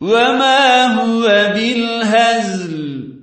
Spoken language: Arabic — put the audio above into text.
وما هو بالهزل